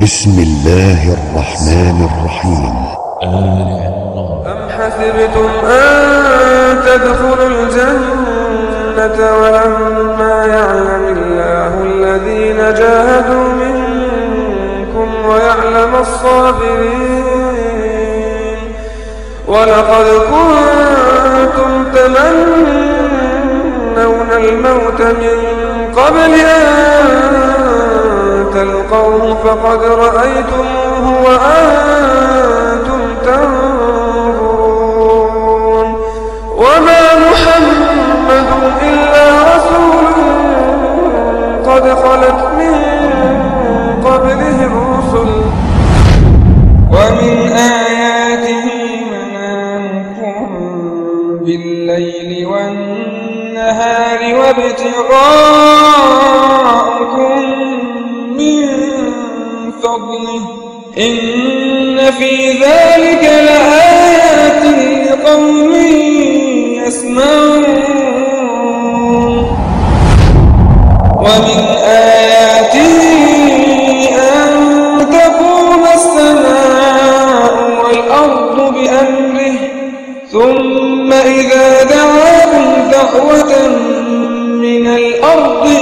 بسم الله الرحمن الرحيم. أم حسبتم أن تدخلوا الجنة ولما يعلم الله الذين جاهدوا منكم ويعلم الصابرين؟ ولقد كنتم تمنون الموت من قبل أن تلقوه فقد رأيتموه وأنتم تنظرون. وما محمد إلا رسول قد خلت من قبله الرسل. ومن آياته منامكم بالليل والنهار وابتغاءكم إن في ذلك لآيات لقوم يسمعون. ومن آياته أن تقوم السماء والأرض بأمره ثم إذا دعاكم دعوة من الأرض